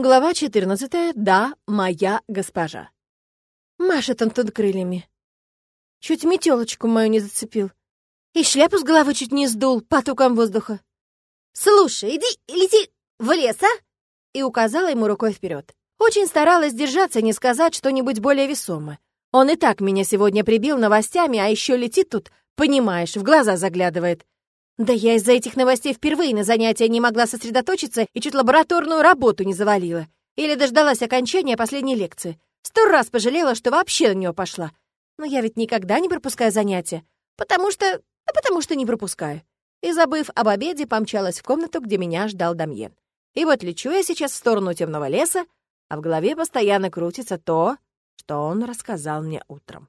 Глава 14. Да, моя госпожа. Машет он тут крыльями. Чуть метелочку мою не зацепил. И шляпу с головы чуть не сдул потоком воздуха. «Слушай, иди, лети в лес, а?» И указала ему рукой вперед. Очень старалась держаться, не сказать что-нибудь более весомое. Он и так меня сегодня прибил новостями, а еще летит тут, понимаешь, в глаза заглядывает. Да я из-за этих новостей впервые на занятия не могла сосредоточиться и чуть лабораторную работу не завалила. Или дождалась окончания последней лекции. Сто раз пожалела, что вообще на нее пошла. Но я ведь никогда не пропускаю занятия, потому что... Да потому что не пропускаю. И, забыв об обеде, помчалась в комнату, где меня ждал Дамьен. И вот лечу я сейчас в сторону темного леса, а в голове постоянно крутится то, что он рассказал мне утром.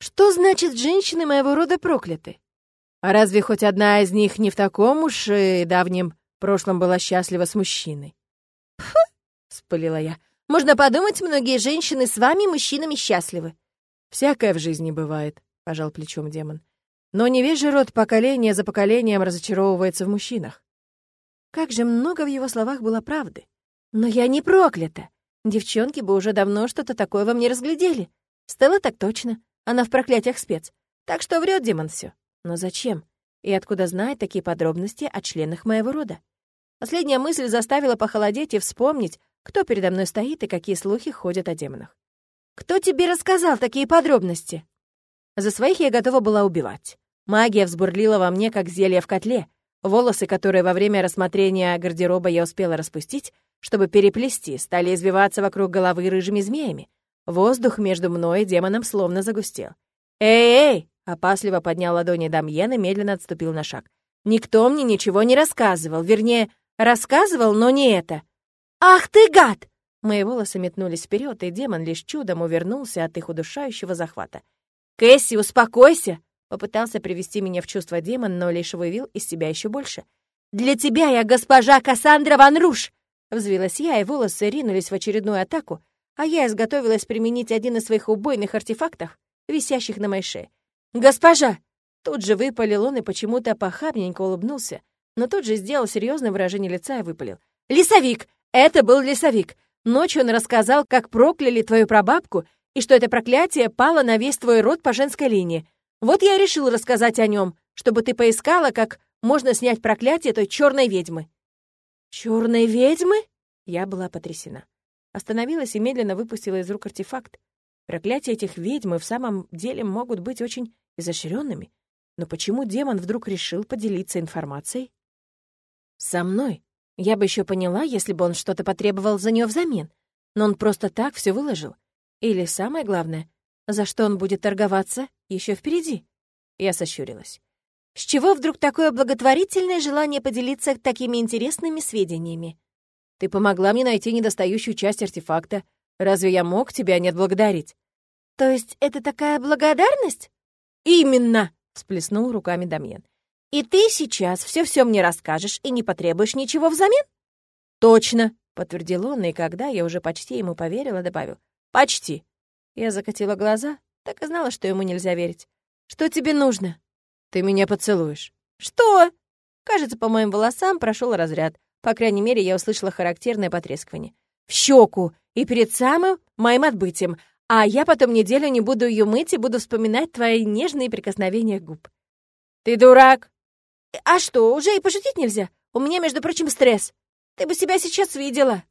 Что значит женщины моего рода прокляты? А разве хоть одна из них не в таком уж и давнем прошлом была счастлива с мужчиной? «Фу!» — спылила я. «Можно подумать, многие женщины с вами, мужчинами, счастливы». «Всякое в жизни бывает», — пожал плечом демон. «Но не весь же род поколения за поколением разочаровывается в мужчинах». Как же много в его словах было правды. Но я не проклята. Девчонки бы уже давно что-то такое во мне разглядели. Стелла так точно. Она в проклятиях спец. Так что врет демон все. Но зачем? И откуда знает такие подробности о членах моего рода? Последняя мысль заставила похолодеть и вспомнить, кто передо мной стоит и какие слухи ходят о демонах. «Кто тебе рассказал такие подробности?» За своих я готова была убивать. Магия взбурлила во мне, как зелье в котле. Волосы, которые во время рассмотрения гардероба я успела распустить, чтобы переплести, стали извиваться вокруг головы рыжими змеями. Воздух между мной и демоном словно загустел. «Эй-эй!» Опасливо поднял ладони Дамьен и медленно отступил на шаг. «Никто мне ничего не рассказывал. Вернее, рассказывал, но не это». «Ах ты, гад!» Мои волосы метнулись вперед, и демон лишь чудом увернулся от их удушающего захвата. «Кэсси, успокойся!» Попытался привести меня в чувство демон, но лишь вывел из себя еще больше. «Для тебя я госпожа Кассандра Ван Руш!» Взвилась я, и волосы ринулись в очередную атаку, а я изготовилась применить один из своих убойных артефактов, висящих на моей шее. «Госпожа!» Тут же выпалил он и почему-то похабненько улыбнулся, но тут же сделал серьезное выражение лица и выпалил. «Лесовик! Это был лесовик! Ночью он рассказал, как прокляли твою прабабку и что это проклятие пало на весь твой род по женской линии. Вот я и решил рассказать о нем, чтобы ты поискала, как можно снять проклятие той черной ведьмы». «Черной ведьмы?» Я была потрясена. Остановилась и медленно выпустила из рук артефакт. Проклятия этих ведьм и в самом деле могут быть очень изощренными. Но почему демон вдруг решил поделиться информацией? Со мной. Я бы еще поняла, если бы он что-то потребовал за нее взамен. Но он просто так все выложил. Или самое главное, за что он будет торговаться, еще впереди. Я сощурилась. С чего вдруг такое благотворительное желание поделиться такими интересными сведениями? Ты помогла мне найти недостающую часть артефакта. Разве я мог тебя не отблагодарить? То есть это такая благодарность? «Именно!» — всплеснул руками Дамьен. «И ты сейчас все-все мне расскажешь и не потребуешь ничего взамен?» «Точно!» — подтвердил он, и когда я уже почти ему поверила, добавил. «Почти!» Я закатила глаза, так и знала, что ему нельзя верить. «Что тебе нужно?» «Ты меня поцелуешь». «Что?» Кажется, по моим волосам прошел разряд. По крайней мере, я услышала характерное потрескивание. «В щеку! И перед самым моим отбытием. А я потом неделю не буду ее мыть и буду вспоминать твои нежные прикосновения губ. Ты дурак. А что, уже и пошутить нельзя? У меня, между прочим, стресс. Ты бы себя сейчас видела.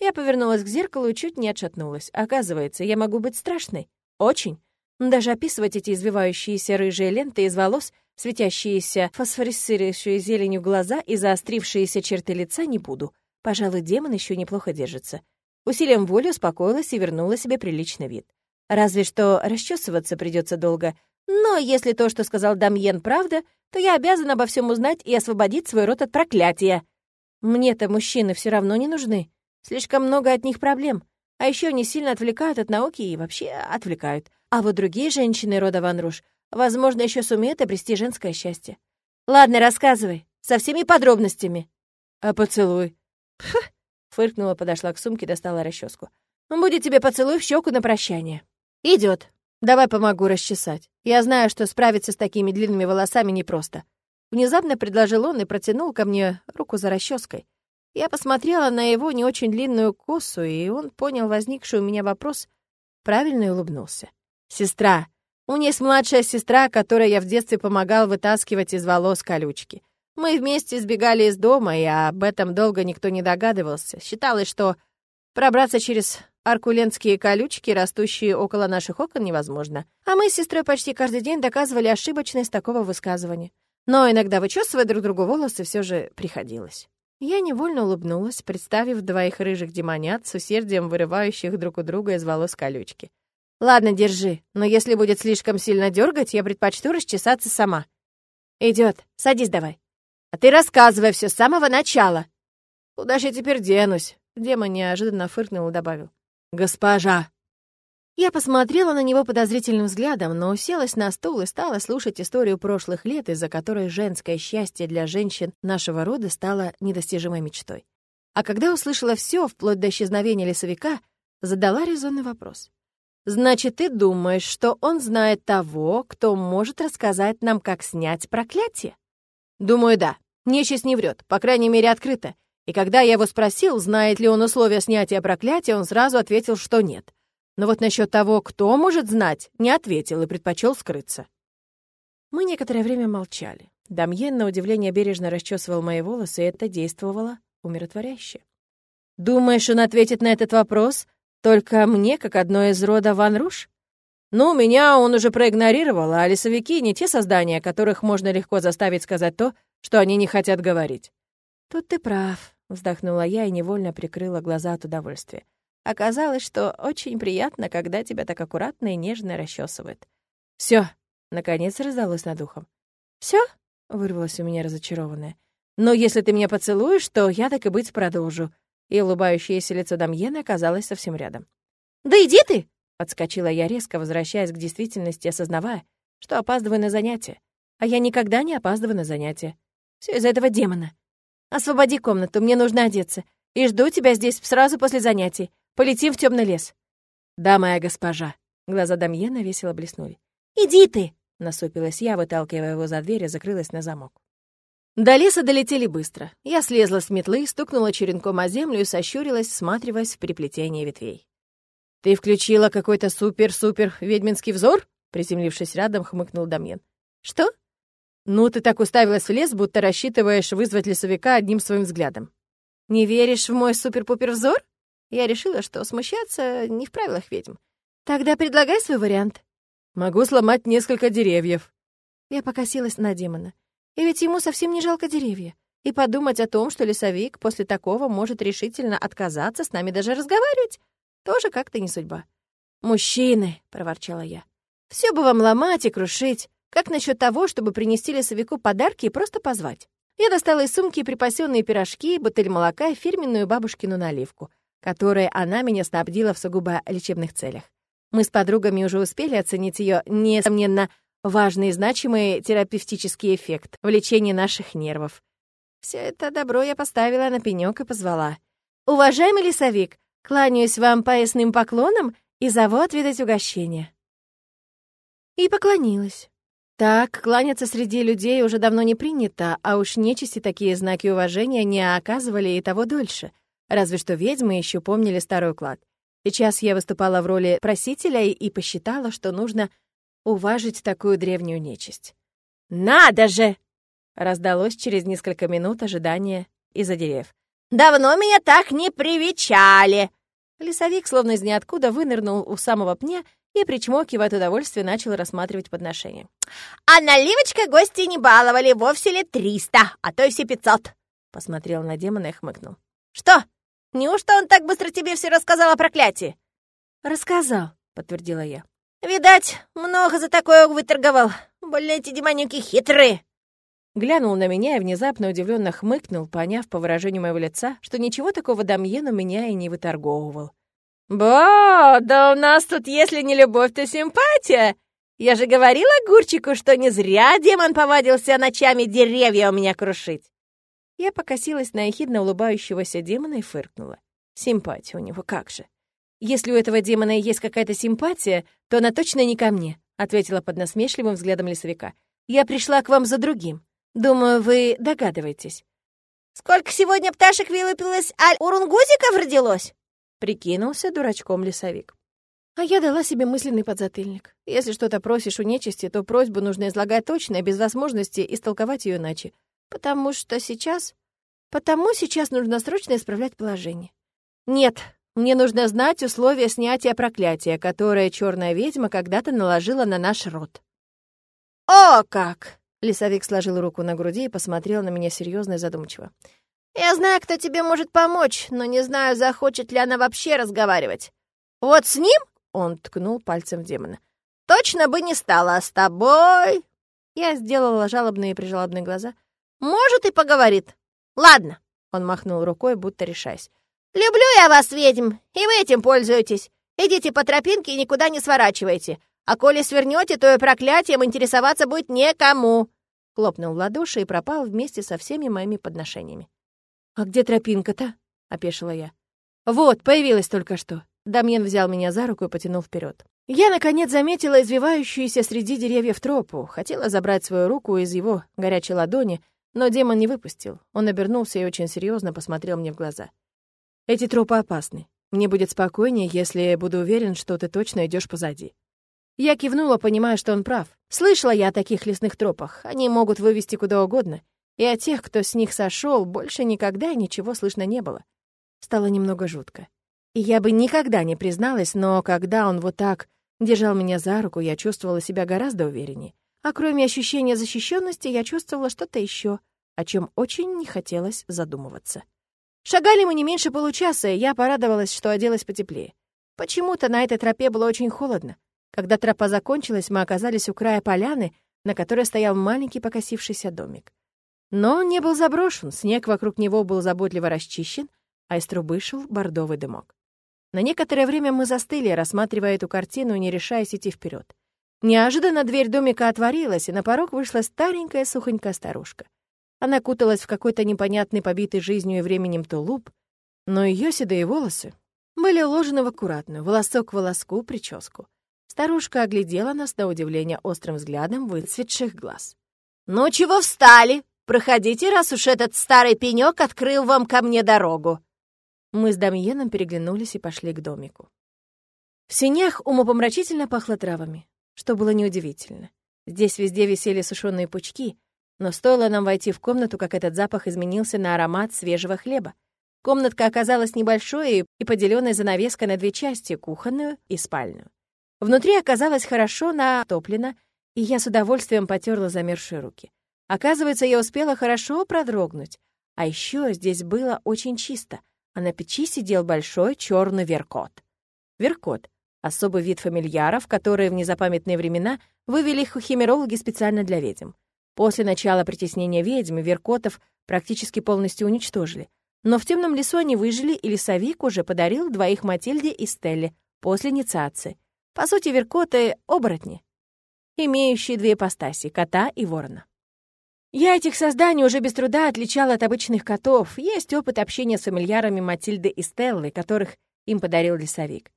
Я повернулась к зеркалу и чуть не отшатнулась. Оказывается, я могу быть страшной. Очень. Даже описывать эти извивающиеся рыжие ленты из волос, светящиеся, фосфорицирующие зеленью глаза и заострившиеся черты лица не буду. Пожалуй, демон еще неплохо держится. Усилием воли успокоилась и вернула себе приличный вид. Разве что расчесываться придется долго. Но если то, что сказал Дамьен, правда, то я обязана обо всем узнать и освободить свой род от проклятия. Мне-то мужчины все равно не нужны. Слишком много от них проблем. А еще они сильно отвлекают от науки и вообще отвлекают. А вот другие женщины рода Ван Руш, возможно, еще сумеют обрести женское счастье. Ладно, рассказывай, со всеми подробностями. А поцелуй? Пф, Фыркнула, подошла к сумке, достала расческу. «Будет тебе поцелуй в щеку на прощание». Идет. Давай помогу расчесать. Я знаю, что справиться с такими длинными волосами непросто». Внезапно предложил он и протянул ко мне руку за расческой. Я посмотрела на его не очень длинную косу, и он понял возникший у меня вопрос, правильно улыбнулся. «Сестра. У меня есть младшая сестра, которой я в детстве помогал вытаскивать из волос колючки. Мы вместе сбегали из дома, и об этом долго никто не догадывался. Считалось, что пробраться через аркулентские колючки, растущие около наших окон, невозможно. А мы с сестрой почти каждый день доказывали ошибочность такого высказывания. Но иногда вычесывать друг другу волосы все же приходилось. Я невольно улыбнулась, представив двоих рыжих демонят с усердием вырывающих друг у друга из волос колючки. «Ладно, держи, но если будет слишком сильно дергать, я предпочту расчесаться сама». Идет, садись давай. А ты рассказывай все с самого начала». «Куда же я теперь денусь?» Демон неожиданно фыркнул и добавил. «Госпожа!» Я посмотрела на него подозрительным взглядом, но уселась на стул и стала слушать историю прошлых лет, из-за которой женское счастье для женщин нашего рода стало недостижимой мечтой. А когда услышала все, вплоть до исчезновения лесовика, задала резонный вопрос. «Значит, ты думаешь, что он знает того, кто может рассказать нам, как снять проклятие?» «Думаю, да. Нечисть не врет, по крайней мере, открыто. И когда я его спросил, знает ли он условия снятия проклятия, он сразу ответил, что нет. Но вот насчет того, кто может знать, не ответил и предпочел скрыться. Мы некоторое время молчали. Дамьен, на удивление, бережно расчесывал мои волосы, и это действовало умиротворяюще. «Думаешь, он ответит на этот вопрос только мне, как одной из рода Ван Руш?» «Ну, меня он уже проигнорировал, а лесовики — не те создания, которых можно легко заставить сказать то, что они не хотят говорить». «Тут ты прав», — вздохнула я и невольно прикрыла глаза от удовольствия. Оказалось, что очень приятно, когда тебя так аккуратно и нежно расчесывают. Все, наконец раздалось над ухом. Все? вырвалось у меня разочарованное. Но если ты меня поцелуешь, то я так и быть продолжу. И улыбающееся лицо Дамьена оказалось совсем рядом. «Да иди ты!» — подскочила я резко, возвращаясь к действительности, осознавая, что опаздываю на занятия. А я никогда не опаздываю на занятия. Все из-за этого демона. Освободи комнату, мне нужно одеться. И жду тебя здесь сразу после занятий. Полетим в темный лес». «Да, моя госпожа». Глаза Дамьена весело блеснули. «Иди ты!» — насупилась я, выталкивая его за дверь и закрылась на замок. До леса долетели быстро. Я слезла с метлы, стукнула черенком о землю и сощурилась, всматриваясь в переплетение ветвей. «Ты включила какой-то супер-супер ведьминский взор?» Приземлившись рядом, хмыкнул Дамьен. «Что?» «Ну, ты так уставилась в лес, будто рассчитываешь вызвать лесовика одним своим взглядом». «Не веришь в мой супер-пупер взор?» Я решила, что смущаться не в правилах ведьм. Тогда предлагай свой вариант. Могу сломать несколько деревьев. Я покосилась на демона. И ведь ему совсем не жалко деревья. И подумать о том, что лесовик после такого может решительно отказаться с нами даже разговаривать, тоже как-то не судьба. «Мужчины!» — проворчала я. «Все бы вам ломать и крушить. Как насчет того, чтобы принести лесовику подарки и просто позвать?» Я достала из сумки припасенные пирожки, бутыль молока и фирменную бабушкину наливку — которой она меня снабдила в сугубо лечебных целях. Мы с подругами уже успели оценить ее, несомненно, важный и значимый терапевтический эффект в лечении наших нервов. Все это добро я поставила на пенёк и позвала. «Уважаемый лесовик, кланяюсь вам поясным поклоном и зову отведать угощение». И поклонилась. Так, кланяться среди людей уже давно не принято, а уж нечисти такие знаки уважения не оказывали и того дольше — Разве что ведьмы еще помнили старый уклад. Сейчас я выступала в роли просителя и посчитала, что нужно уважить такую древнюю нечисть. «Надо же!» — раздалось через несколько минут ожидания из-за деревьев. «Давно меня так не привечали!» Лесовик, словно из ниоткуда, вынырнул у самого пня и, причмокивая от удовольствия, начал рассматривать подношение. «А наливочкой гости не баловали, вовсе ли триста, а то и все пятьсот!» Посмотрел на демона и хмыкнул. «Что, Неужто он так быстро тебе все рассказал о проклятии?» «Рассказал», — подтвердила я. «Видать, много за такое выторговал. Больно эти демонюки хитрые». Глянул на меня и внезапно удивленно хмыкнул, поняв по выражению моего лица, что ничего такого Дамьен у меня и не выторговывал. «Бо, да у нас тут, если не любовь, то симпатия. Я же говорила Гурчику, что не зря демон повадился ночами деревья у меня крушить». Я покосилась на ехидно улыбающегося демона и фыркнула. Симпатия у него, как же. «Если у этого демона есть какая-то симпатия, то она точно не ко мне», — ответила под насмешливым взглядом лесовика. «Я пришла к вам за другим. Думаю, вы догадываетесь». Сколько сегодня пташек вылупилось, а урунгузиков родилось?» Прикинулся дурачком лесовик. А я дала себе мысленный подзатыльник. Если что-то просишь у нечисти, то просьбу нужно излагать точно, без возможности истолковать ее иначе. Потому что сейчас... Потому сейчас нужно срочно исправлять положение. Нет, мне нужно знать условия снятия проклятия, которое черная ведьма когда-то наложила на наш род. «О, как!» — лесовик сложил руку на груди и посмотрел на меня серьезно и задумчиво. «Я знаю, кто тебе может помочь, но не знаю, захочет ли она вообще разговаривать. Вот с ним он ткнул пальцем в демона. «Точно бы не стала, а с тобой...» Я сделала жалобные и прижалобные глаза. «Может, и поговорит. Ладно», — он махнул рукой, будто решаясь. «Люблю я вас, ведьм, и вы этим пользуетесь. Идите по тропинке и никуда не сворачивайте. А коли свернете, то и проклятием интересоваться будет некому». Хлопнул в ладоши и пропал вместе со всеми моими подношениями. «А где тропинка-то?» — опешила я. «Вот, появилась только что. Дамьен взял меня за руку и потянул вперед. Я, наконец, заметила извивающуюся среди деревьев тропу, хотела забрать свою руку из его горячей ладони, но демон не выпустил. Он обернулся и очень серьезно посмотрел мне в глаза. «Эти тропы опасны. Мне будет спокойнее, если я буду уверен, что ты точно идешь позади». Я кивнула, понимая, что он прав. Слышала я о таких лесных тропах. Они могут вывести куда угодно. И о тех, кто с них сошел, больше никогда ничего слышно не было. Стало немного жутко. И я бы никогда не призналась, но когда он вот так держал меня за руку, я чувствовала себя гораздо увереннее. А кроме ощущения защищенности, я чувствовала что-то еще, о чем очень не хотелось задумываться. Шагали мы не меньше получаса, и я порадовалась, что оделась потеплее. Почему-то на этой тропе было очень холодно. Когда тропа закончилась, мы оказались у края поляны, на которой стоял маленький покосившийся домик. Но он не был заброшен, снег вокруг него был заботливо расчищен, а из трубы шел бордовый дымок. На некоторое время мы застыли, рассматривая эту картину и не решаясь идти вперед. Неожиданно дверь домика отворилась, и на порог вышла старенькая сухонькая старушка. Она куталась в какой-то непонятный, побитый жизнью и временем тулуп, но ее седые волосы были уложены в аккуратную, волосок к волоску, прическу. Старушка оглядела нас на удивление острым взглядом выцветших глаз. «Ну чего встали? Проходите, раз уж этот старый пенек открыл вам ко мне дорогу!» Мы с Дамьеном переглянулись и пошли к домику. В синях умопомрачительно пахло травами, что было неудивительно. Здесь везде висели сушеные пучки, но стоило нам войти в комнату, как этот запах изменился на аромат свежего хлеба. Комнатка оказалась небольшой и поделенной занавеской на две части — кухонную и спальную. Внутри оказалось хорошо натоплено, и я с удовольствием потерла замерзшие руки. Оказывается, я успела хорошо продрогнуть. А еще здесь было очень чисто — а на печи сидел большой черный веркот. Веркот — особый вид фамильяров, которые в незапамятные времена вывели химерологи специально для ведьм. После начала притеснения ведьм веркотов практически полностью уничтожили. Но в темном лесу они выжили, и лесовик уже подарил двоих Матильде и Стелле после инициации. По сути, веркоты — оборотни, имеющие две ипостаси — кота и ворона. Я этих созданий уже без труда отличала от обычных котов. Есть опыт общения с фамильярами Матильды и Стеллы, которых им подарил лесовик.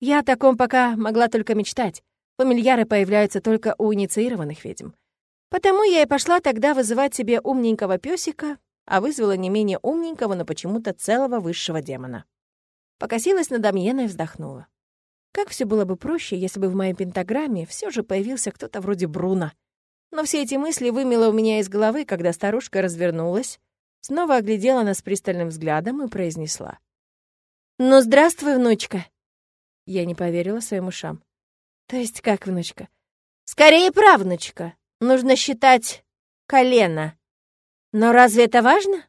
Я о таком пока могла только мечтать. Фамильяры появляются только у инициированных ведьм. Потому я и пошла тогда вызывать себе умненького песика, а вызвала не менее умненького, но почему-то целого высшего демона. Покосилась на Дамьена и вздохнула. Как все было бы проще, если бы в моей пентаграмме все же появился кто-то вроде Бруна — но все эти мысли вымело у меня из головы, когда старушка развернулась, снова оглядела нас пристальным взглядом и произнесла. «Ну, здравствуй, внучка!» Я не поверила своим ушам. «То есть как, внучка?» «Скорее, правнучка! Нужно считать колено!» «Но разве это важно?»